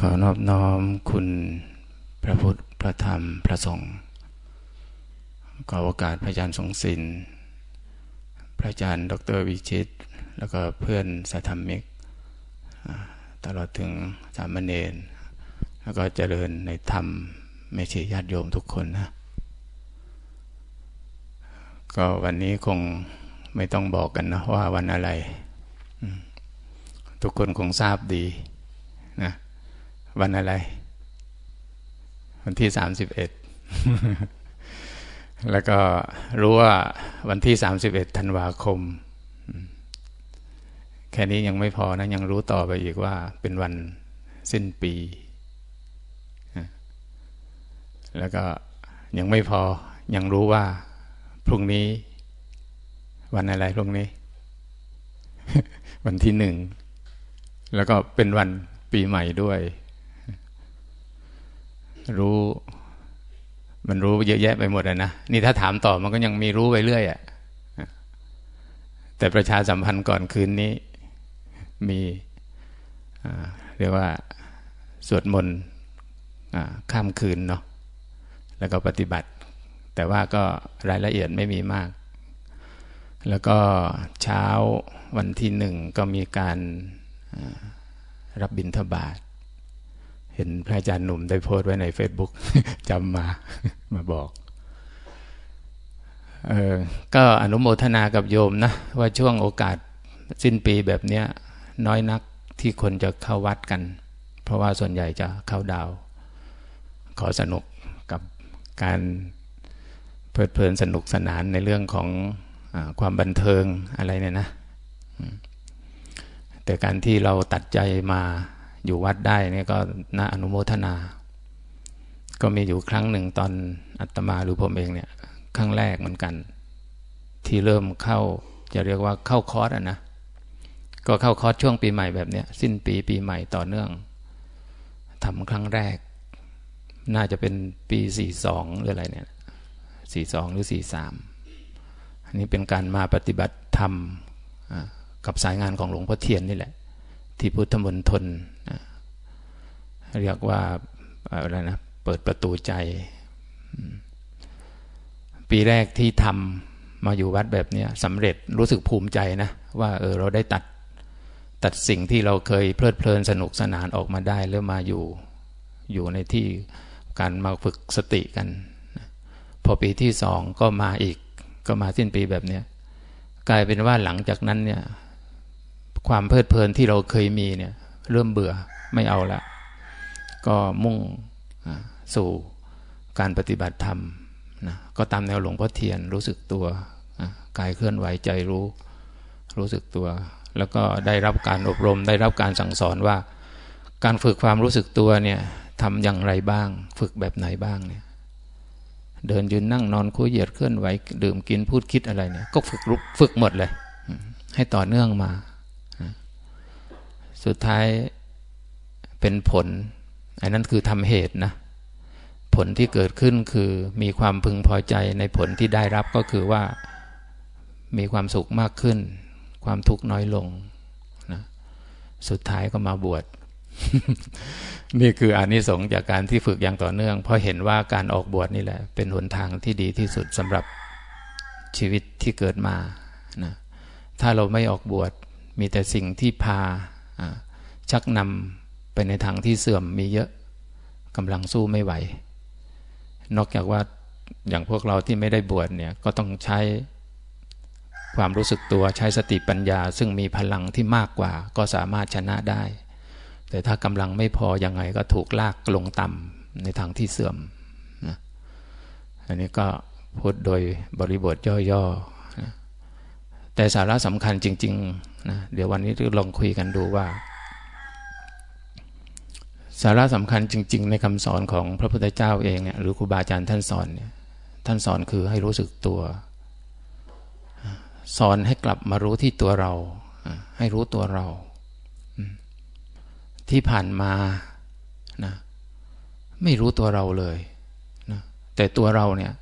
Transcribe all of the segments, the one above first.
ขอนอบน้อมคุณพระพุทธ พระธรรม พระสงฆ์ขอโอกาสพระอาจารย์สงสิน พระอาจารย์ดรวิชิต แล้วก็เพื่อนสัธรรมิก ตลอดถึงสามเณร แล้วก็เจริญในธรรมไม่ใช่ญาติโยมทุกคนนะ ก็วันนี้คงไม่ต้องบอกกันนะว่าวันอะไร ทุกคนคงทราบดี วันอะไร วันที่สามสิบเอ็ดแล้วก็รู้ว่าวันที่สามสิบเอ็ดธันวาคม แค่นี้ยังไม่พอนะ ยังรู้ต่อไปอีกว่าเป็นวันสิ้นปี แล้วก็ยังไม่พอยังรู้ว่า พรุ่งนี้ วันอะไรพรุ่งนี้ วันที่หนึ่ง แล้วก็เป็นวันปีใหม่ด้วย รู้มันรู้เยอะแยะไปหมดนะนี่ถ้าถามต่อมันก็ยังมีรู้ไปเรื่อยอะ่ะแต่ประชาสัมพันธ์ก่อนคืนนี้ มีเรียกว่าสวดมนต์ข้ามคืนเนาะแล้วก็ปฏิบัติ แต่ว่าก็รายละเอียดไม่มีมาก แล้วก็เช้าวันที่หนึ่งก็มีการรับบิณฑบาต เห็นพระอาจารย์หนุ่มได้โพสต์ไว้ใน Facebook จำมามาบอกเออก็อนุโมทนากับโยมนะ ว่าช่วงโอกาสสิ้นปีแบบเนี้ย น้อยนักที่คนจะเข้าวัดกัน เพราะว่าส่วนใหญ่จะเข้าดาว ขอสนุกกับการเพลิดเพลินสนุกสนานในเรื่องของอความบันเทิงอะไรเนี่ยนะ แต่การที่เราตัดใจมา อยู่วัดได้นี่ก็น่าอนุโมทนา ก็มีอยู่ครั้งหนึ่งตอนอัตมาหรือผมเองเนี่ยครั้งแรกเหมือนกัน ที่เริ่มเข้าจะเรียกว่าเข้าคอร์สอะนะก็เข้าคอร์สช่วงปีใหม่แบบเนี้ยสิ้นปีปีใหม่ต่อเนื่องทำครั้งแรก น่าจะเป็นปีสี่สองหรืออะไรเนี่ยสี่สองหรือสี่สามอันนี้เป็นการมาปฏิบัติธรรมกับสายงานของหลวงพ่อเทียนนี่แหละ ที่พุทธมณฑล เรียกว่าอะไรนะเปิดประตูใจ ปีแรกที่ทำมาอยู่วัดแบบนี้สำเร็จรู้สึกภูมิใจนะ ว่าเออเราได้ตัดตัดสิ่งที่เราเคยเพลิดเพลินสนุกสนานออกมาได้แล้วมาอยู่อยู่ในที่การมาฝึกสติกัน พอปีที่สองก็มาอีก ก็มาสิ้นปีแบบนี้กลายเป็นว่าหลังจากนั้นเนี่ย ความเพลิดเพลินที่เราเคยมีเนี่ย เริ่มเบื่อไม่เอาละ ก็มุ่งสู่การปฏิบัติธรรมนะก็ตามแนวหลวงพ่อเทียนรู้สึกตัวกายเคลื่อนไหวใจรู้ รู้สึกตัว แล้วก็ได้รับการอบรมได้รับการสั่งสอนว่า การฝึกความรู้สึกตัวเนี่ยทำอย่างไรบ้าง ฝึกแบบไหนบ้างเนี่ยเดินยืนนั่งนอนคุยเหยียดเคลื่อนไหวดื่มกินพูดคิดอะไรเนี่ยก็ฝึกรุฝึกหมดเลย ให้ต่อเนื่องมา สุดท้ายเป็นผล อันนั้นคือทำเหตุนะ ผลที่เกิดขึ้นคือมีความพึงพอใจในผลที่ได้รับก็คือว่ามีความสุขมากขึ้น ความทุกข์น้อยลงนะสุดท้ายก็มาบวชนี่คืออานิสงส์จากการที่ฝึกอย่างต่อเนื่อง เพราะเห็นว่าการออกบวชนี่แหละ เป็นหนทางที่ดีที่สุดสำหรับชีวิตที่เกิดมานะถ้าเราไม่ออกบวชมีแต่สิ่งที่พาชักนำ ไปในทางที่เสื่อมมีเยอะกำลังสู้ไม่ไหว นอกจากว่าอย่างพวกเราที่ไม่ได้บวชเนี่ยก็ต้องใช้ความรู้สึกตัวใช้สติปัญญา ซึ่งมีพลังที่มากกว่า ก็สามารถชนะได้ แต่ถ้ากำลังไม่พอยังไงก็ถูกลากลงต่ำในทางที่เสื่อมนะอันนี้ก็พูดโดยบริบทย่อๆนะแต่สาระสำคัญจริงๆนะเดี๋ยววันนี้ลองคุยกันดูว่า สาระสำคัญจริง ๆ ในคำสอนของพระพุทธเจ้าเองเนี่ยหรือครูบาอาจารย์ท่านสอนเนี่ยท่านสอนคือให้รู้สึกตัว สอนให้กลับมารู้ที่ตัวเรา ให้รู้ตัวเรา ที่ผ่านมานะไม่รู้ตัวเราเลยนะแต่ตัวเราเนี่ย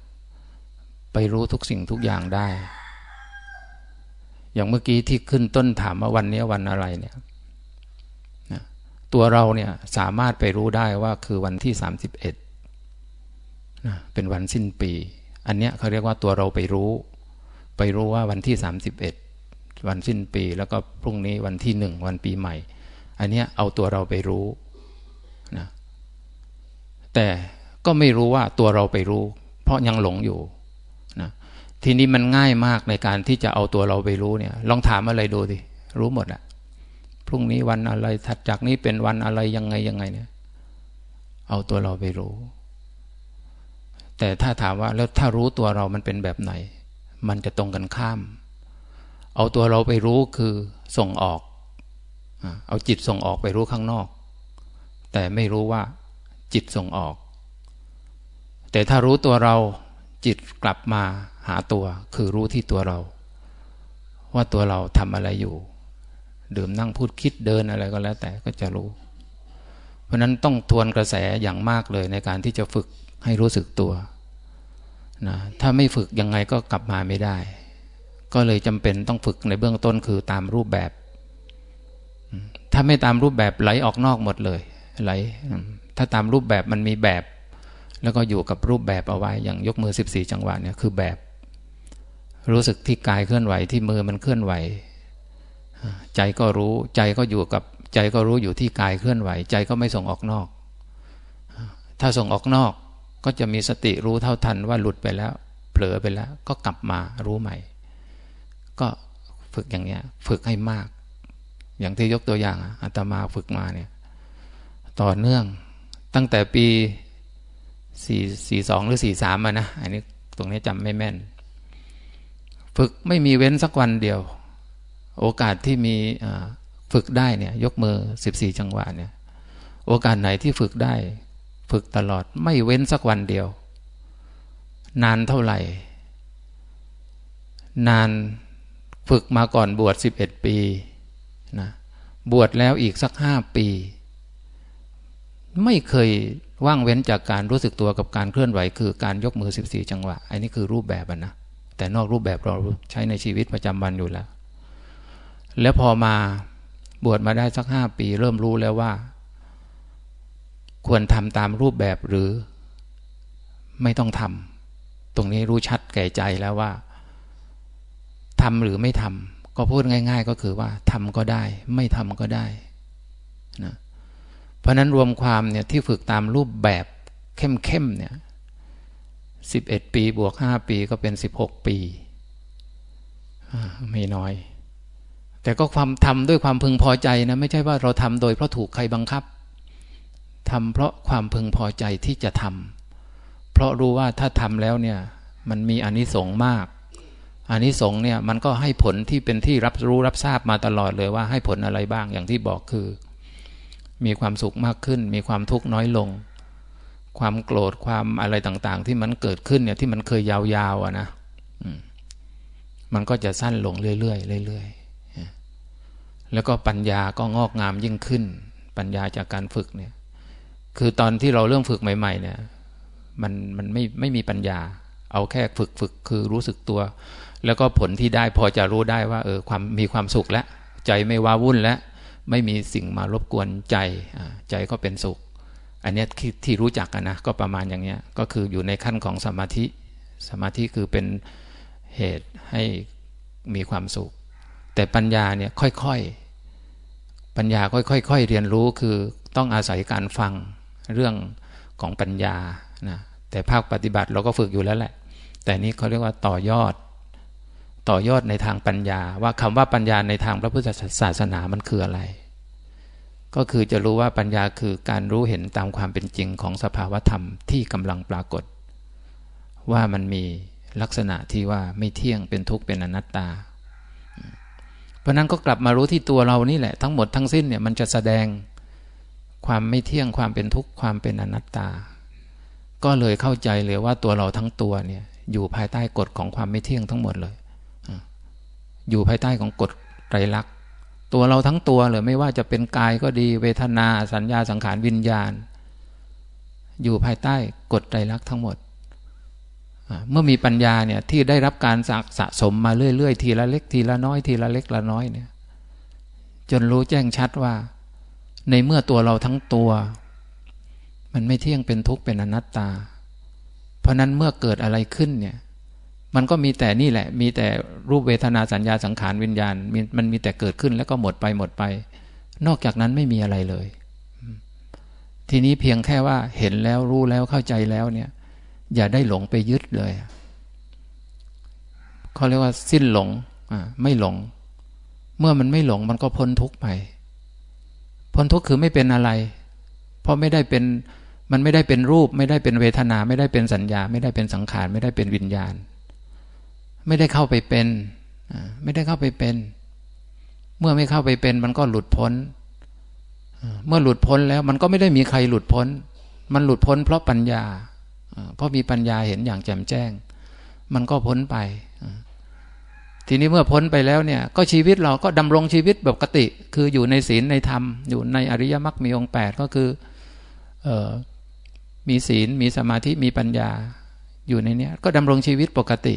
ไปรู้ทุกสิ่งทุกอย่างได้ อย่างเมื่อกี้ที่ขึ้นต้นถามว่าวันนี้วันอะไรเนี่ย ตัวเราเนี่ยสามารถไปรู้ได้ว่าคือวันที่สามสิบเอ็ดนะเป็นวันสิ้นปี อันเนี้ยเขาเรียกว่าตัวเราไปรู้ ไปรู้ว่าวันที่สามสิบเอ็ดวันสิ้นปี แล้วก็พรุ่งนี้วันที่หนึ่งวันปีใหม่ อันเนี้ยเอาตัวเราไปรู้นะแต่ก็ไม่รู้ว่าตัวเราไปรู้ เพราะยังหลงอยู่นะทีนี้มันง่ายมากในการที่จะเอาตัวเราไปรู้เนี่ย ลองถามอะไรดูดิรู้หมดอะ พรุ่งนี้วันอะไรถัดจากนี้เป็นวันอะไรยังไงยังไงเนี่ย เอาตัวเราไปรู้ แต่ถ้าถามว่าแล้วถ้ารู้ตัวเรามันเป็นแบบไหน มันจะตรงกันข้าม เอาตัวเราไปรู้คือส่งออก เอาจิตส่งออกไปรู้ข้างนอก แต่ไม่รู้ว่าจิตส่งออก แต่ถ้ารู้ตัวเราจิตกลับมาหาตัว คือรู้ที่ตัวเรา ว่าตัวเราทำอะไรอยู่ ดื่มนั่งพูดคิดเดินอะไรก็แล้วแต่ก็จะรู้ เพราะนั้นต้องทวนกระแสอย่างมากเลยในการที่จะฝึกให้รู้สึกตัวนะถ้าไม่ฝึกยังไงก็กลับมาไม่ได้ ก็เลยจำเป็นต้องฝึกในเบื้องต้นคือตามรูปแบบ ถ้าไม่ตามรูปแบบไหลออกนอกหมดเลยไหลถ้าตามรูปแบบมันมีแบบ แล้วก็อยู่กับรูปแบบเอาไว้อย่างยกมือ 14 จังหวะเนี่ยคือแบบ รู้สึกที่กายเคลื่อนไหวที่มือมันเคลื่อนไหว ใจก็รู้ใจก็อยู่กับใจก็รู้อยู่ที่กายเคลื่อนไหว ใจก็ไม่ส่งออกนอก ถ้าส่งออกนอกก็จะมีสติรู้เท่าทันว่าหลุดไปแล้ว เผลอไปแล้ว ก็กลับมารู้ใหม่ ก็ฝึกอย่างเนี้ย ฝึกให้มาก อย่างที่ยกตัวอย่างอาตมาฝึกมาเนี่ย ต่อเนื่องตั้งแต่ปีสี่สี่สองหรือสี่สามมานะ อันนี้ตรงนี้จำไม่แม่น ฝึกไม่มีเว้นสักวันเดียว โอกาสที่มีฝึกได้เนี่ย ยกมือสิบสี่จังหวะเนี่ย โอกาสไหนที่ฝึกได้ ฝึกตลอดไม่เว้นสักวันเดียว นานเท่าไหร่ นานฝึกมาก่อนบวชสิบเอ็ดปีนะบวชแล้วอีกสักห้าปี ไม่เคยว่างเว้นจากการรู้สึกตัวกับการเคลื่อนไหว คือการยกมือสิบสี่จังหวะ อันนี้คือรูปแบบนะ แต่นอกรูปแบบเราใช้ในชีวิตประจำวันอยู่แล้ว แล้วพอมาบวชมาได้สักห้าปี เริ่มรู้แล้วว่า ควรทำตามรูปแบบหรือไม่ต้องทำตรงนี้รู้ชัดแก่ใจแล้วว่าทำหรือไม่ทำก็พูดง่าย ๆ ก็คือว่าทำก็ได้ ไม่ทำก็ได้นะเพราะนั้นรวมความเนี่ยที่ฝึกตามรูปแบบเข้มๆเนี่ยสิบเอ็ดปีบวกห้าปีก็เป็นสิบหกปี ไม่น้อย แต่ก็ความทำด้วยความพึงพอใจนะไม่ใช่ว่าเราทำโดยเพราะถูกใครบังคับทำเพราะความพึงพอใจที่จะทำเพราะรู้ว่าถ้าทำแล้วเนี่ยมันมีอนิสงส์มากอานิสงส์เนี่ยมันก็ให้ผลที่เป็นที่รับรู้รับทราบมาตลอดเลยว่าให้ผลอะไรบ้างอย่างที่บอกคือ มีความสุขมากขึ้น มีความทุกข์น้อยลง ความโกรธความอะไรต่าง ๆ ที่มันเกิดขึ้นเนี่ยที่มันเคยยาวๆอะนะมันก็จะสั้นลงเรื่อยๆเรื่อยๆ แล้วก็ปัญญาก็งอกงามยิ่งขึ้น ปัญญาจากการฝึกเนี่ย คือตอนที่เราเริ่มฝึกใหม่ ๆ เนี่ย มันมันไม่ไม่มีปัญญา เอาแค่ฝึกฝึกคือรู้สึกตัว แล้วก็ผลที่ได้พอจะรู้ได้ว่า เออความมีความสุขแล้วใจไม่ว้าวุ่นแล้วไม่มีสิ่งมารบกวนใจใจก็เป็นสุข อันนี้ที่รู้จักกันนะก็ประมาณอย่างเนี้ยก็คืออยู่ในขั้นของสมาธิ สมาธิคือเป็นเหตุให้มีความสุข แต่ปัญญาเนี่ยค่อยๆ ปัญญาค่อยๆเรียนรู้คือต้องอาศัยการฟังเรื่องของปัญญานะแต่ภาคปฏิบัติเราก็ฝึกอยู่แล้วแหละ แต่นี้เขาเรียกว่าต่อยอด ต่อยอดในทางปัญญา ว่าคำว่าปัญญาในทางพระพุทธศาสนามันคืออะไร ก็คือจะรู้ว่าปัญญาคือการรู้เห็นตามความเป็นจริงของสภาวธรรมที่กำลังปรากฏ ว่ามันมีลักษณะที่ว่าไม่เที่ยงเป็นทุกข์เป็นอนัตตา เพราะนั้นก็กลับมารู้ที่ตัวเรานี่แหละ ทั้งหมดทั้งสิ้นเนี่ยมันจะแสดงความไม่เที่ยงความเป็นทุกข์ความเป็นอนัตตา ก็เลยเข้าใจเลยว่าตัวเราทั้งตัวเนี่ย อยู่ภายใต้กฎของความไม่เที่ยงทั้งหมดเลยอยู่ภายใต้ของกฎไตรลักษณ์ตัวเราทั้งตัวเลยไม่ว่าจะเป็นกายก็ดีเวทนา สัญญาสังขารวิญญาณ อยู่ภายใต้กฎไตรลักษณ์ทั้งหมด เมื่อมีปัญญาเนี่ยที่ได้รับการสะสมมาเรื่อยๆ ทีละเล็กทีละน้อยทีละเล็กละน้อยเนี่ย จนรู้แจ้งชัดว่า ในเมื่อตัวเราทั้งตัว มันไม่เที่ยงเป็นทุกข์เป็นอนัตตา เพราะนั้นเมื่อเกิดอะไรขึ้นเนี่ย มันก็มีแต่นี่แหละ มีแต่รูปเวทนาสัญญาสังขารวิญญาณมันมีแต่เกิดขึ้นแล้วก็หมดไปหมดไป นอกจากนั้นไม่มีอะไรเลย ทีนี้เพียงแค่ว่าเห็นแล้วรู้แล้วเข้าใจแล้วเนี่ย อย่าได้หลงไปยึดเลยเขาเรียกว่าสิ้นหลงไม่หลง เมื่อมันไม่หลงมันก็พ้นทุกข์ไป พ้นทุกข์คือไม่เป็นอะไร เพราะไม่ได้เป็นมันไม่ได้เป็นรูป ไม่ได้เป็นเวทนา ไม่ได้เป็นสัญญา ไม่ได้เป็นสังขาร ไม่ได้เป็นวิญญาณ ไม่ได้เข้าไปเป็นไม่ได้เข้าไปเป็น เมื่อไม่เข้าไปเป็น มันก็หลุดพ้น เมื่อหลุดพ้นแล้ว มันก็ไม่ได้มีใครหลุดพ้น มันหลุดพ้นเพราะปัญญา เพราะมีปัญญาเห็นอย่างแจ่มแจ้ง มันก็พ้นไป ทีนี้เมื่อพ้นไปแล้วเนี่ย ก็ชีวิตเราก็ดำรงชีวิตแบบปกติ คืออยู่ในศีลในธรรม อยู่ในอริยมรรคมีองค์แปดก็คือออมีศีลมีสมาธิมีปัญญาอยู่ในนี้ก็ดำรงชีวิตปกติ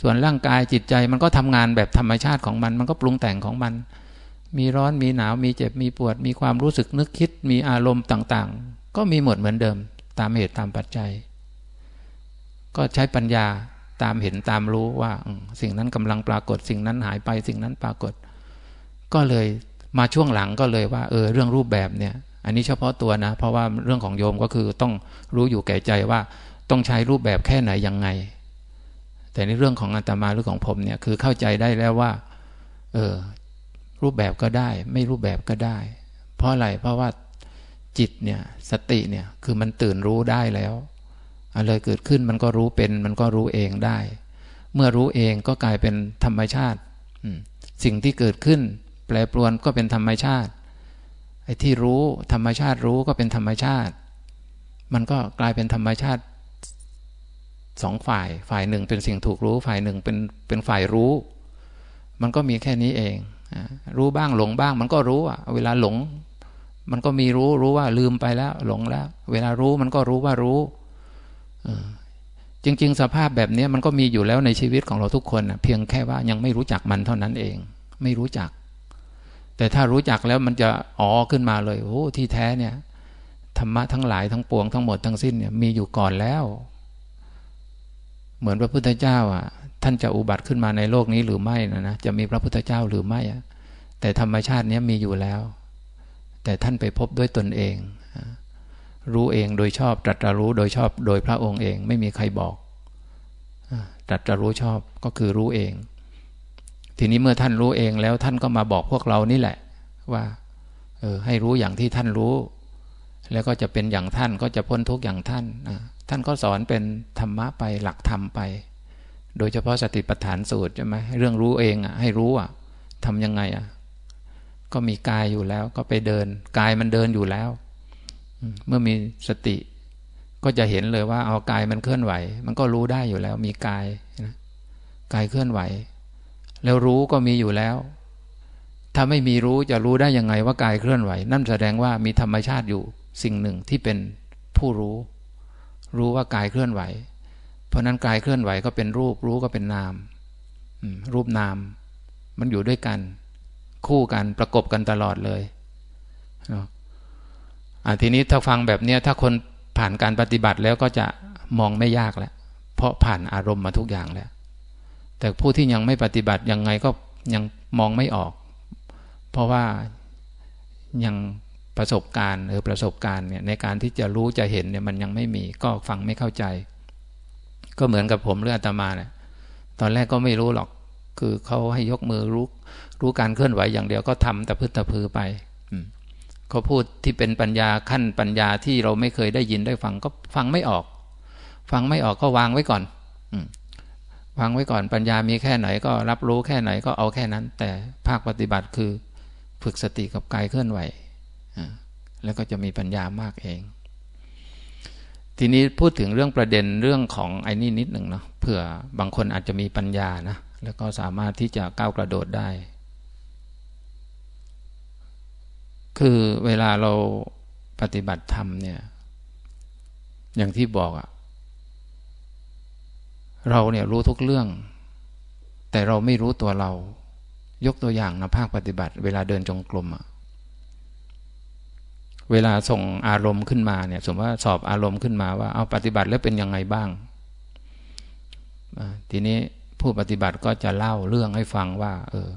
ส่วนร่างกายจิตใจมันก็ทำงานแบบธรรมชาติของมัน มันก็ปรุงแต่งของมัน มีร้อนมีหนาวมีเจ็บมีปวด มีความรู้สึกนึกคิด มีอารมณ์ต่าง ๆ ก็มีหมดเหมือนเดิม ตามเหตุตามปัจจัย ก็ใช้ปัญญาตามเห็นตามรู้ว่าสิ่งนั้นกำลังปรากฏ สิ่งนั้นหายไป สิ่งนั้นปรากฏ ก็เลยมาช่วงหลังก็เลยว่า เออเรื่องรูปแบบเนี่ย อันนี้เฉพาะตัวนะ เพราะว่าเรื่องของโยมก็คือต้องรู้อยู่แก่ใจว่าต้องใช้รูปแบบแค่ไหนยังไง แต่ในเรื่องของอาตมาหรือของผมเนี่ยคือเข้าใจได้แล้วว่า เออรูปแบบก็ได้ ไม่รูปแบบก็ได้ เพราะอะไรเพราะว่า จิตเนี่ยสติเนี่ยคือมันตื่นรู้ได้แล้วอะไรเกิดขึ้นมันก็รู้เป็นมันก็รู้เองได้ เมื่อรู้เองก็กลายเป็นธรรมชาติ สิ่งที่เกิดขึ้น แปรปรวนก็เป็นธรรมชาติไอ้ที่รู้ธรรมชาติรู้ก็เป็นธรรมชาติ มันก็กลายเป็นธรรมชาติสองฝ่าย ฝ่ายหนึ่งเป็นสิ่งถูกรู้ ฝ่ายหนึ่งเป็นเป็นฝ่ายรู้ มันก็มีแค่นี้เอง รู้บ้างหลงบ้างมันก็รู้อะเวลาหลง มันก็มีรู้รู้ว่าลืมไปแล้ว หลงแล้ว เวลารู้มันก็รู้ว่ารู้จริง ๆ สภาพแบบนี้มันก็มีอยู่แล้วในชีวิตของเราทุกคนเพียงแค่ว่ายังไม่รู้จักมันเท่านั้นเอง ไม่รู้จัก แต่ถ้ารู้จักแล้วมันจะอ๋อขึ้นมาเลยโอ้ที่แท้เนี่ยธรรมะทั้งหลายทั้งปวงทั้งหมดทั้งสิ้นเนี่ยมีอยู่ก่อนแล้ว เหมือนพระพุทธเจ้าอะ ท่านจะอุบัติขึ้นมาในโลกนี้หรือไม่นะนะจะมีพระพุทธเจ้าหรือไม่อะแต่ธรรมชาตินี้มีอยู่แล้ว แต่ท่านไปพบด้วยตนเอง รู้เองโดยชอบตรัสรู้โดยชอบโดยพระองค์เอง ไม่มีใครบอกตรัสรู้ชอบก็คือรู้เอง ทีนี้เมื่อท่านรู้เองแล้วท่านก็มาบอกพวกเรานี่แหละว่าเออให้รู้อย่างที่ท่านรู้ แล้วก็จะเป็นอย่างท่านก็จะพ้นทุกอย่างท่านท่านก็สอนเป็นธรรมะไปหลักธรรมไป โดยเฉพาะสติปัฏฐานสูตรใช่ไหมเรื่องรู้เองอะให้รู้อะทำยังไงอะ ก็มีกายอยู่แล้ว ก็ไปเดิน กายมันเดินอยู่แล้ว เมื่อมีสติ ก็จะเห็นเลยว่า เอากายมันเคลื่อนไหว มันก็รู้ได้อยู่แล้ว มีกายนะกายเคลื่อนไหว แล้วรู้ก็มีอยู่แล้ว ถ้าไม่มีรู้จะรู้ได้ยังไงว่ากายเคลื่อนไหว นั่นแสดงว่ามีธรรมชาติอยู่สิ่งหนึ่งที่เป็นผู้รู้ รู้ว่ากายเคลื่อนไหว เพราะนั้นกายเคลื่อนไหวก็เป็นรูป รู้ก็เป็นนามรูปนาม มันอยู่ด้วยกัน คู่กันประกบกันตลอดเลยอ่าทีนี้ถ้าฟังแบบเนี้ยถ้าคนผ่านการปฏิบัติแล้วก็จะมองไม่ยากแล้วเพราะผ่านอารมณ์มาทุกอย่างแล้ว แต่ผู้ที่ยังไม่ปฏิบัติยังไงก็ยังมองไม่ออก เพราะว่ายังประสบการณ์เออประสบการณ์เนี่ยในการที่จะรู้จะเห็นเนี่ยมันยังไม่มีก็ฟังไม่เข้าใจ ก็เหมือนกับผมเรื่องอาตมาเนี่ยตอนแรกก็ไม่รู้หรอก คือเขาให้ยกมือรู้ รู้การเคลื่อนไหวอย่างเดียวก็ทำแต่พืชตะพือไปเขาพูดที่เป็นปัญญาขั้นปัญญาที่เราไม่เคยได้ยินได้ฟังก็ฟังไม่ออก ฟังไม่ออกก็วางไว้ก่อนวางไว้ก่อนปัญญามีแค่ไหนก็รับรู้แค่ไหนก็เอาแค่นั้น แต่ภาคปฏิบัติคือฝึกสติกับกายเคลื่อนไหวแล้วก็จะมีปัญญามากเอง ทีนี้พูดถึงเรื่องประเด็นเรื่องของไอ้นี่นิดหนึ่งเนาะเผื่อบางคนอาจจะมีปัญญานะแล้วก็สามารถที่จะก้าวกระโดดได้ คือเวลาเราปฏิบัติธรรมเนี่ย อย่างที่บอกอะเราเนี่ยรู้ทุกเรื่อง แต่เราไม่รู้ตัวเรา ยกตัวอย่างนะภาคปฏิบัติ เวลาเดินจงกรมอะเวลาส่งอารมณ์ขึ้นมาเนี่ย สมมติว่าสอบอารมณ์ขึ้นมาว่า เอาปฏิบัติแล้วเป็นยังไงบ้าง ทีนี้ผู้ปฏิบัติก็จะเล่าเรื่องให้ฟังว่า เออ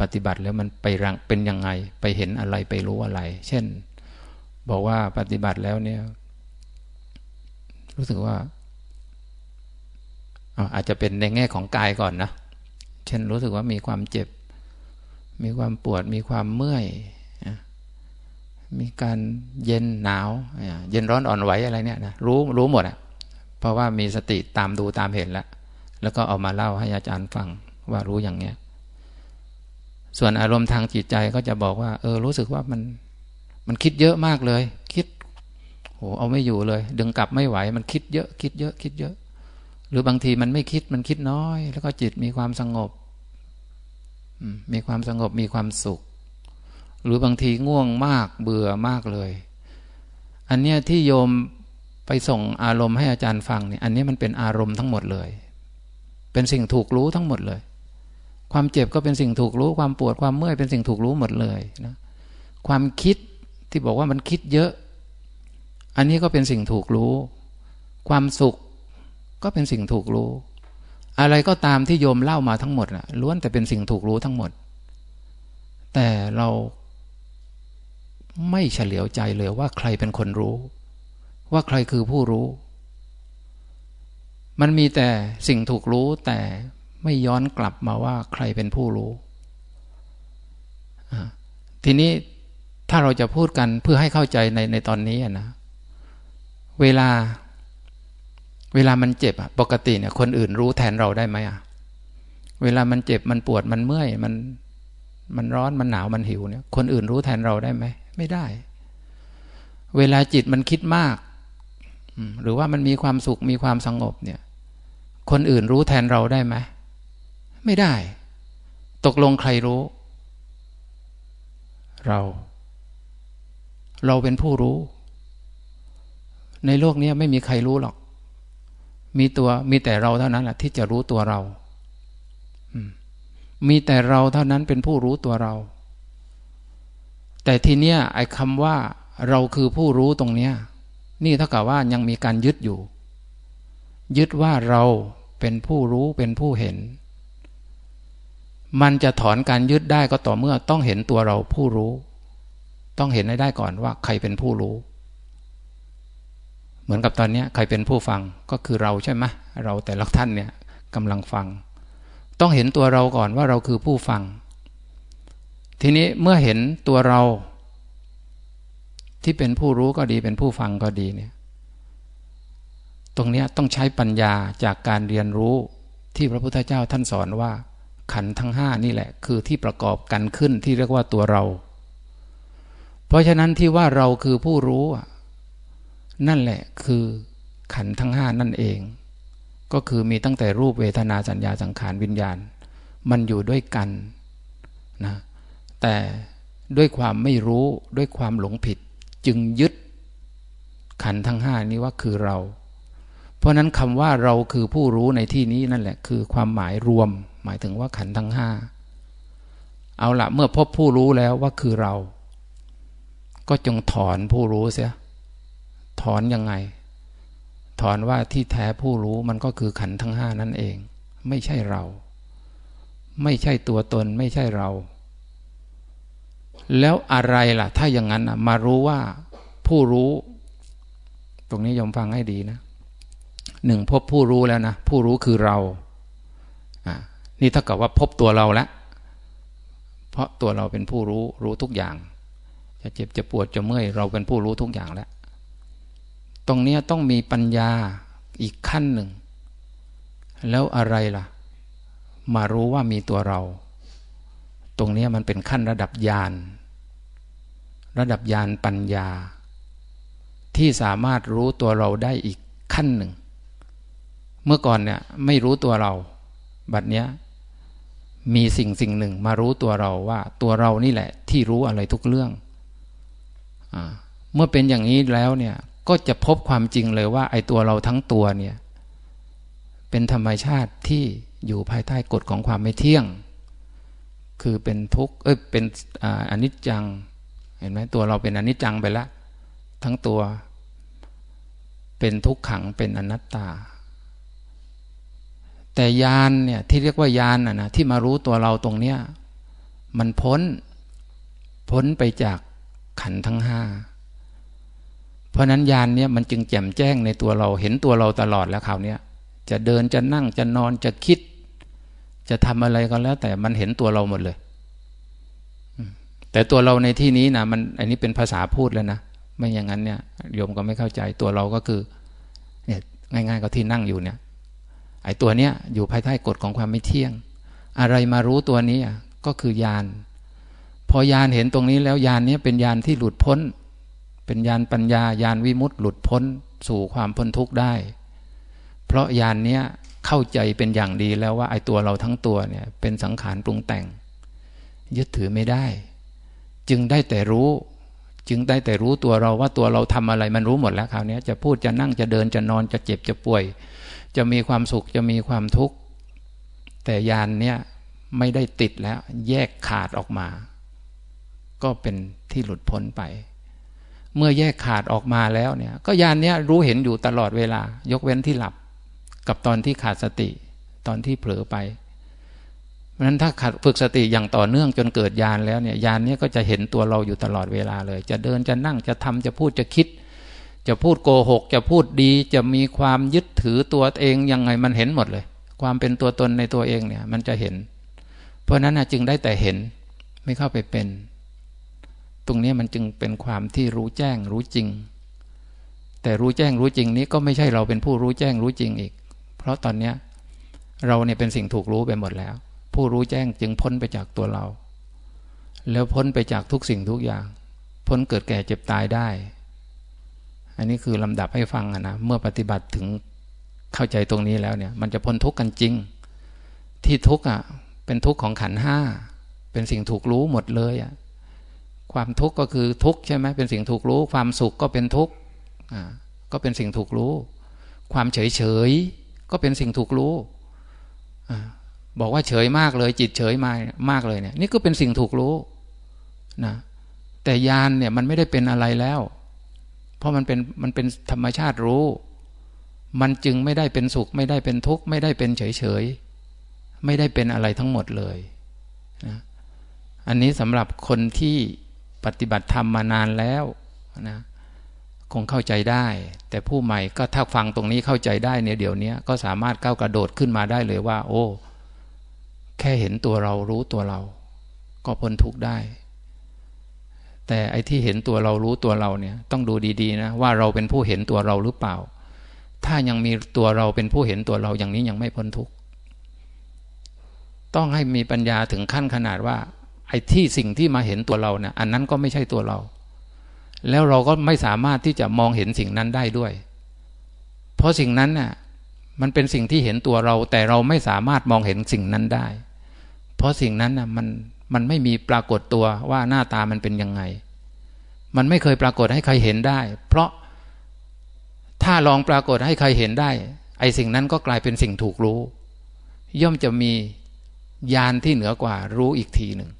ปฏิบัติแล้วมันไปรังเป็นยังไง ไปเห็นอะไรไปรู้อะไร เช่น บอกว่าปฏิบัติแล้วเนี่ย รู้สึกว่าอาจจะเป็นในแง่ของกายก่อนนะ เช่นรู้สึกว่ามีความเจ็บ มีความปวด มีความเมื่อย มีการเย็นหนาว เย็นร้อนอ่อนไหวอะไรเนี่ยนะรู้รู้หมดอะเพราะว่ามีสติตามดูตามเห็นแล้ว แล้วก็เอามาเล่าให้อาจารย์ฟังว่ารู้อย่างเนี้ย ส่วนอารมณ์ทางจิตใจก็จะบอกว่า เออ รู้สึกว่ามันมันคิดเยอะมากเลย คิดโหเอาไม่อยู่เลย ดึงกลับไม่ไหว มันคิดเยอะ คิดเยอะ คิดเยอะ หรือบางทีมันไม่คิดมันคิดน้อย แล้วก็จิตมีความสงบมีความสงบมีความสุข หรือบางทีง่วงมากเบื่อมากเลย อันเนี้ยที่โยมไปส่งอารมณ์ให้อาจารย์ฟังเนี่ยอันนี้มันเป็นอารมณ์ทั้งหมดเลย เป็นสิ่งถูกรู้ทั้งหมดเลย ความเจ็บก็เป็นสิ่งถูกรู้ ความปวดความเมื่อยเป็นสิ่งถูกรู้หมดเลยนะความคิดที่บอกว่ามันคิดเยอะ อันนี้ก็เป็นสิ่งถูกรู้ ความสุขก็เป็นสิ่งถูกรู้ อะไรก็ตามที่โยมเล่ามาทั้งหมดนะล้วนแต่เป็นสิ่งถูกรู้ทั้งหมด แต่เราไม่เฉลียวใจเลยว่าใครเป็นคนรู้ ว่าใครคือผู้รู้ มันมีแต่สิ่งถูกรู้แต่ ไม่ย้อนกลับมาว่าใครเป็นผู้รู้ ทีนี้ถ้าเราจะพูดกันเพื่อให้เข้าใจในในตอนนี้นะ เวลา เวลามันเจ็บอะปกติเนี่ย คนอื่นรู้แทนเราได้ไหมอะเวลามันเจ็บมันปวดมันเมื่อยมันมันร้อนมันหนาวมันหิวเนี่ย คนอื่นรู้แทนเราได้ไหมไม่ได้ เวลาจิตมันคิดมากหรือว่ามันมีความสุขมีความสงบเนี่ย คนอื่นรู้แทนเราได้ไหม ไม่ได้ ตกลงใครรู้ เรา เราเป็นผู้รู้ ในโลกนี้ไม่มีใครรู้หรอก มีตัวมีแต่เราเท่านั้นแหละที่จะรู้ตัวเรามีแต่เราเท่านั้นเป็นผู้รู้ตัวเรา แต่ทีเนี้ยไอ้คำว่า เราคือผู้รู้ตรงเนี้ย นี่เท่ากับว่ายังมีการยึดอยู่ ยึดว่าเราเป็นผู้รู้เป็นผู้เห็น มันจะถอนการยึดได้ก็ต่อเมื่อต้องเห็นตัวเราผู้รู้ ต้องเห็นให้ได้ก่อนว่าใครเป็นผู้รู้ เหมือนกับตอนนี้ใครเป็นผู้ฟังก็คือเราใช่ไหมเราแต่ละท่านเนี่ยกำลังฟัง ต้องเห็นตัวเราก่อนว่าเราคือผู้ฟัง ทีนี้เมื่อเห็นตัวเรา ที่เป็นผู้รู้ก็ดีเป็นผู้ฟังก็ดีเนี่ยตรงนี้ต้องใช้ปัญญาจากการเรียนรู้ที่พระพุทธเจ้าท่านสอนว่า ขันทั้งห้านี่แหละ คือที่ประกอบกันขึ้นที่เรียกว่าตัวเรา เพราะฉะนั้นที่ว่าเราคือผู้รู้นั่นแหละคือขันทั้งห้านั่นเอง ก็คือมีตั้งแต่รูปเวทนาสัญญาสังขารวิญญาณ มันอยู่ด้วยกันนะแต่ด้วยความไม่รู้ด้วยความหลงผิด จึงยึดขันทั้งห้านี้ว่าคือเรา เพราะนั้นคำว่าเราคือผู้รู้ในที่นี้นั่นแหละคือความหมายรวมหมายถึงว่าขันทั้งห้าเอาละเมื่อพบผู้รู้แล้วว่าคือเรา ก็จงถอนผู้รู้เสีย ถอนยังไง ถอนว่าที่แท้ผู้รู้มันก็คือขันทั้งห้านั่นเอง ไม่ใช่เรา ไม่ใช่ตัวตนไม่ใช่เรา แล้วอะไรล่ะ ถ้าอย่างนั้นมารู้ว่าผู้รู้ ตรงนี้ยอมฟังให้ดีนะหนึ่งพบผู้รู้แล้วนะ ผู้รู้คือเราอ่า นี่เท่ากับว่าพบตัวเราแล้วเพราะตัวเราเป็นผู้รู้รู้ทุกอย่าง จะเจ็บจะปวดจะเมื่อยเราเป็นผู้รู้ทุกอย่างแล้ว ตรงนี้ต้องมีปัญญาอีกขั้นหนึ่ง แล้วอะไรล่ะ มารู้ว่ามีตัวเรา ตรงนี้มันเป็นขั้นระดับญาณระดับญาณปัญญา ที่สามารถรู้ตัวเราได้อีกขั้นหนึ่ง เมื่อก่อนเนี่ยไม่รู้ตัวเรา บัดเนี้ย มีสิ่งสิ่งหนึ่งมารู้ตัวเราว่า ตัวเรานี่แหละ ที่รู้อะไรทุกเรื่องอเมื่อเป็นอย่างนี้แล้วเนี่ย ก็จะพบความจริงเลยว่า ไอ้ตัวเราทั้งตัวเนี่ย เป็นธรรมชาติที่อยู่ภายใต้กฎของความไม่เที่ยง คือเป็นทุกข์เอ้ยเป็นอนิจจัง เห็นไหมตัวเราเป็นอนิจจังไปแล้วทั้งตัว เป็นทุกขังเป็นอนัตตา แต่ยานเนี่ยที่เรียกว่ายานน่ะนะที่มารู้ตัวเราตรงเนี้ยมันพ้น พ้นไปจากขันทั้งห้าเพราะนั้นยานเนี่ยมันจึงแจ่มแจ้งในตัวเราเห็นตัวเราตลอดแล้วคราวนี้จะเดินจะนั่งจะนอนจะคิด จะทำอะไรก็แล้ว แต่มันเห็นตัวเราหมดเลย แต่ตัวเราในที่นี้นะมันอันนี้เป็นภาษาพูดแล้วนะไม่อย่างนั้นเนี่ยโยมก็ไม่เข้าใจตัวเราก็คือเนี่ยง่าย ๆ ก็ที่นั่งอยู่เนี่ย ไอ้ตัวเนี้ยอยู่ภายใต้กฎของความไม่เที่ยง อะไรมารู้ตัวนี้ก็คือยาน พอยานเห็นตรงนี้แล้วยานนี้เป็นยานที่หลุดพ้น เป็นยานปัญญายานวิมุตต์หลุดพ้นสู่ความพ้นทุกข์ได้ เพราะยานเนี้ยเข้าใจเป็นอย่างดีแล้วว่าไอ้ตัวเราทั้งตัวเนี่ยเป็นสังขารปรุงแต่ง ยึดถือไม่ได้ จึงได้แต่รู้ จึงได้แต่รู้ตัวเราว่าตัวเราทำอะไรมันรู้หมดแล้วคราวนี้จะพูดจะนั่งจะเดินจะนอนจะเจ็บจะป่วย จะมีความสุขจะมีความทุกข์ แต่ยานเนี้ยไม่ได้ติดแล้ว แยกขาดออกมา ก็เป็นที่หลุดพ้นไป เมื่อแยกขาดออกมาแล้วเนี่ย ก็ยานเนี้ยรู้เห็นอยู่ตลอดเวลา ยกเว้นที่หลับ กับตอนที่ขาดสติ ตอนที่เผลอไปเพราะฉะนั้นถ้าขาดฝึกสติอย่างต่อเนื่องจนเกิดยานแล้วเนี่ยยานนี้ก็จะเห็นตัวเราอยู่ตลอดเวลาเลย จะเดินจะนั่งจะทำจะพูดจะคิด จะพูดโกหก จะพูดดีจะมีความยึดถือตัวเองยังไงมันเห็นหมดเลย ความเป็นตัวตนในตัวเองเนี่ย มันจะเห็น เพราะนั้นจึงได้แต่เห็นไม่เข้าไปเป็น ตรงนี้มันจึงเป็นความที่รู้แจ้งรู้จริง แต่รู้แจ้งรู้จริงนี้ก็ไม่ใช่เราเป็นผู้รู้แจ้งรู้จริงอีก เพราะตอนเนี้ยเราเนี่ยเป็นสิ่งถูกรู้ไปหมดแล้ว ผู้รู้แจ้งจึงพ้นไปจากตัวเรา แล้วพ้นไปจากทุกสิ่งทุกอย่าง พ้นเกิดแก่เจ็บตายได้ อันนี้คือลำดับให้ฟังนะเมื่อปฏิบัติถึงเข้าใจตรงนี้แล้วเนี่ย มันจะพ้นทุกข์กันจริง ที่ทุกข์อะ เป็นทุกข์ของขันห้าเป็นสิ่งถูกรู้หมดเลยอะความทุกข์ก็คือทุกข์ใช่ไหมเป็นสิ่งถูกรู้ ความสุขก็เป็นทุกข์อะก็เป็นสิ่งถูกรู้ ความเฉยเฉยก็เป็นสิ่งถูกรู้อะบอกว่าเฉยมากเลย จิตเฉยมามากเลยเนี่ย นี่ก็เป็นสิ่งถูกรู้นะแต่ยานเนี่ยมันไม่ได้เป็นอะไรแล้ว เพราะมันเป็นมันเป็นธรรมชาติรู้ มันจึงไม่ได้เป็นสุข ไม่ได้เป็นทุกข์ ไม่ได้เป็นเฉยเฉยไม่ได้เป็นอะไรทั้งหมดเลยนะอันนี้สำหรับคนที่ปฏิบัติธรรมมานานแล้วนะคงเข้าใจได้ แต่ผู้ใหม่ก็ถ้าฟังตรงนี้เข้าใจได้เนี่ยเดี๋ยวนี้ก็สามารถก้าวกระโดดขึ้นมาได้เลยว่า โอ้ แค่เห็นตัวเรารู้ตัวเรา ก็พ้นทุกข์ได้ แต่ไอ้ที่เห็นตัวเรารู้ตัวเราเนี่ยต้องดูดีๆนะว่าเราเป็นผู้เห็นตัวเราหรือเปล่า ถ้ายังมีตัวเราเป็นผู้เห็นตัวเราอย่างนี้ยังไม่พ้นทุกข์ต้องให้มีปัญญาถึงขั้นขนาดว่า ไอ้ที่สิ่งที่มาเห็นตัวเราเนี่ยอันนั้นก็ไม่ใช่ตัวเรา แล้วเราก็ไม่สามารถที่จะมองเห็นสิ่งนั้นได้ด้วย เพราะสิ่งนั้นน่ะมันเป็นสิ่งที่เห็นตัวเรา แต่เราไม่สามารถมองเห็นสิ่งนั้นได้ เพราะสิ่งนั้นน่ะมัน มันไม่มีปรากฏตัวว่าหน้าตามันเป็นยังไง มันไม่เคยปรากฏให้ใครเห็นได้ เพราะถ้าลองปรากฏให้ใครเห็นได้ ไอ้สิ่งนั้นก็กลายเป็นสิ่งถูกรู้ ย่อมจะมียานที่เหนือกว่ารู้อีกทีหนึ่ง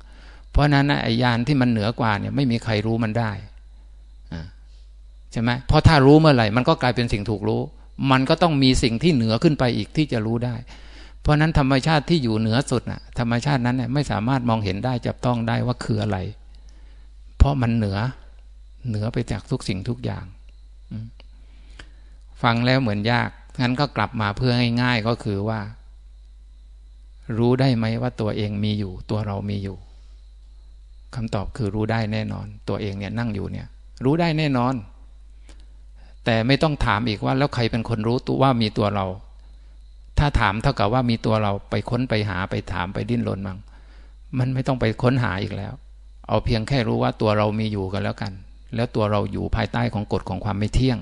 เพราะนั้นไอ้ยานที่มันเหนือกว่าเนี่ยไม่มีใครรู้มันได้ใช่ไหมเพราะถ้ารู้เมื่อไหร่มันก็กลายเป็นสิ่งถูกรู้ มันก็ต้องมีสิ่งที่เหนือขึ้นไปอีกที่จะรู้ได้ ราะนั้นธรรมชาติที่อยู่เหนือสุดน่ะธรรมชาตินั้นเนี่ยไม่สามารถมองเห็นได้จับต้องได้ว่าคืออะไร เพราะมันเหนือเหนือไปจากทุกสิ่งทุกอย่าง ฟังแล้วเหมือนยากงั้นก็กลับมาเพื่อง่ายๆก็คือว่า รู้ได้ไหมว่าตัวเองมีอยู่ ตัวเรามีอยู่คำตอบคือรู้ได้แน่นอน ตัวเองเนี่ยนั่งอยู่เนี่ย รู้ได้แน่นอน แต่ไม่ต้องถามอีกว่า แล้วใครเป็นคนรู้ตัวว่ามีตัวเรา ถ้าถามเท่ากับว่ามีตัวเราไปค้นไปหาไปถามไปดิ้นรนมั่งมันไม่ต้องไปค้นหาอีกแล้ว เอาเพียงแค่รู้ว่าตัวเรามีอยู่กันแล้วกัน แล้วตัวเราอยู่ภายใต้ของกฎของความไม่เที่ยง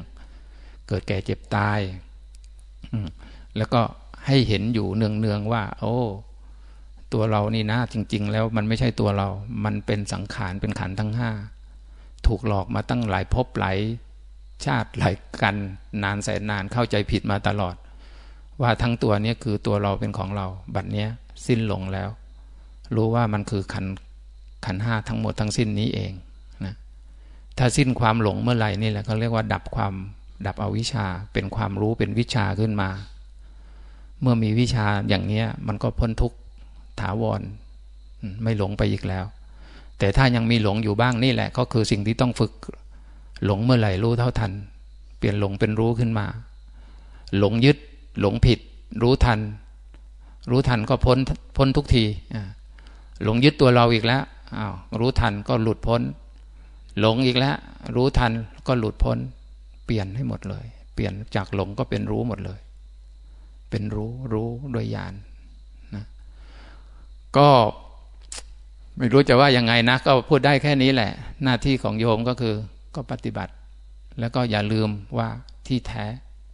เกิดแก่เจ็บตายแล้วก็ให้เห็นอยู่เนืองๆว่า โอ้ ตัวเรานี่นะจริง ๆ แล้วมันไม่ใช่ตัวเรา มันเป็นสังขารเป็นขันทั้งห้าถูกหลอกมาตั้งหลายภพหลายชาติหลายกันนานแสนนานเข้าใจผิดมาตลอด ว่าทั้งตัวนี้คือตัวเราเป็นของเรา บัดเนี้ยสิ้นลงแล้ว รู้ว่ามันคือขันขันห้าทั้งหมดทั้งสิ้นนี้เองนะถ้าสิ้นความหลงเมื่อไหร่นี่แหละเขาเรียกว่าดับความดับอวิชชาเป็นความรู้เป็นวิชาขึ้นมา เมื่อมีวิชาอย่างเนี้ยมันก็พ้นทุกถาวร ไม่หลงไปอีกแล้ว แต่ถ้ายังมีหลงอยู่บ้างนี่แหละ ก็คือสิ่งที่ต้องฝึกหลงเมื่อไหร่รู้เท่าทัน เปลี่ยนหลงเป็นรู้ขึ้นมา หลงยึด หลงผิด รู้ทัน รู้ทันก็พ้นพ้นทุกทีหลงยึดตัวเราอีกแล้วอ้าวรู้ทันก็หลุดพ้น หลงอีกแล้ว รู้ทันก็หลุดพ้น เปลี่ยนให้หมดเลย เปลี่ยนจากหลงก็เป็นรู้หมดเลย เป็นรู้รู้โดยญาณนะก็ไม่รู้จะว่ายังไงนะ ก็พูดได้แค่นี้แหละ หน้าที่ของโยมก็คือก็ปฏิบัติ แล้วก็อย่าลืมว่าที่แท้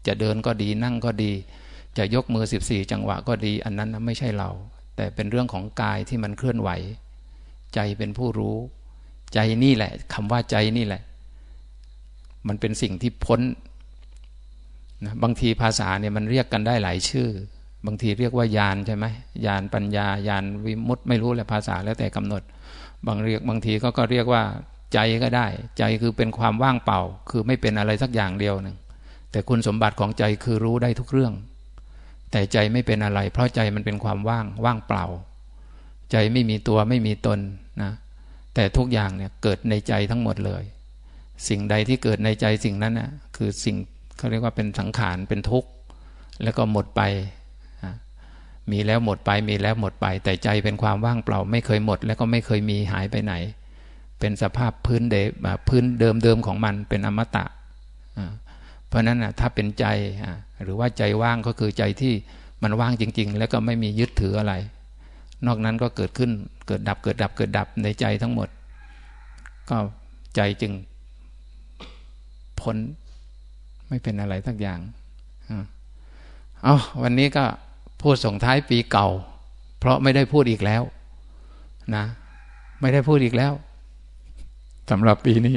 จะเดินก็ดีนั่งก็ดี จะยกมือสิบสี่จังหวะก็ดี อันนั้นไม่ใช่เรา แต่เป็นเรื่องของกายที่มันเคลื่อนไหว ใจเป็นผู้รู้ ใจนี่แหละคำว่าใจนี่แหละ มันเป็นสิ่งที่พ้นนะบางทีภาษาเนี่ยมันเรียกกันได้หลายชื่อ บางทีเรียกว่ายานใช่ไหมยานปัญญายานวิมุตไม่รู้แหละภาษาแล้วแต่กำหนด บางเรียกบางทีก็ก็เรียกว่าใจก็ได้ ใจคือเป็นความว่างเปล่า คือไม่เป็นอะไรสักอย่างเดียวหนึ่ง แต่คุณสมบัติของใจคือรู้ได้ทุกเรื่อง แต่ใจไม่เป็นอะไร เพราะใจมันเป็นความว่างว่างเปล่า ใจไม่มีตัวไม่มีตนนะแต่ทุกอย่างเนี่ยเกิดในใจทั้งหมดเลย สิ่งใดที่เกิดในใจสิ่งนั้นน่ะคือสิ่งเขาเรียกว่าเป็นสังขารเป็นทุกข์ แล้วก็หมดไปมีแล้วหมดไปมีแล้วหมดไป แต่ใจเป็นความว่างเปล่า ไม่เคยหมด แล้วก็ไม่เคยมีหายไปไหน เป็นสภาพพื้นเดพื้นเดิมเดิมของมันเป็นอมตะ เพราะนั้นนะถ้าเป็นใจหรือว่าใจว่างก็คือใจที่มันว่างจริง ๆ แล้วก็ไม่มียึดถืออะไร นอกนั้นก็เกิดขึ้นเกิดดับเกิดดับเกิดดับในใจทั้งหมด ก็ใจจึงพ้นไม่เป็นอะไรสักอย่างอ๋อวันนี้ก็พูดส่งท้ายปีเก่า เพราะไม่ได้พูดอีกแล้ว นะ ไม่ได้พูดอีกแล้วสำหรับปีนี้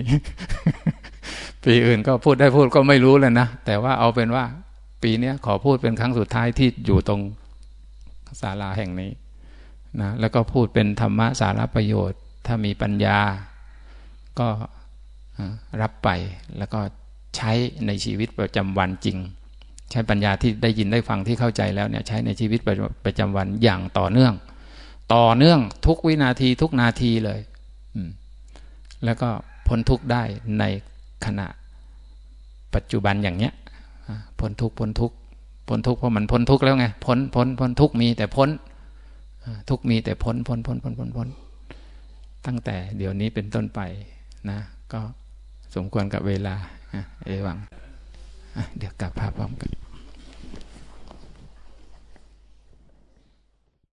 ปีอื่นก็พูดได้พูดก็ไม่รู้เลยนะแต่ว่าเอาเป็นว่า ปีนี้ขอพูดเป็นครั้งสุดท้ายที่อยู่ตรงศาลาแห่งนี้นะแล้วก็พูดเป็นธรรมะสาระประโยชน์ ถ้ามีปัญญา ก็รับไปแล้วก็ใช้ในชีวิตประจำวันจริง ใช้ปัญญาที่ได้ยินได้ฟังที่เข้าใจแล้วเนี่ยใช้ในชีวิตประจำวันอย่างต่อเนื่อง ต่อเนื่องทุกวินาทีทุกนาทีเลยแล้วก็พ้นทุกได้ใน ขณะปัจจุบันอย่างเนี้ยพ้นทุกพ้นทุกพ้นทุกเพราะมันพ้นทุกแล้วไงพ้นพ้นพ้นทุกมีแต่พ้นทุกมีแต่พ้นพ้นพ้นพ้นพ้นพ้นตั้งแต่เดี๋ยวนี้เป็นต้นไปนะ ก็สมควรกับเวลาเอวังเดี๋ยวกลับภาพพร้อมกัน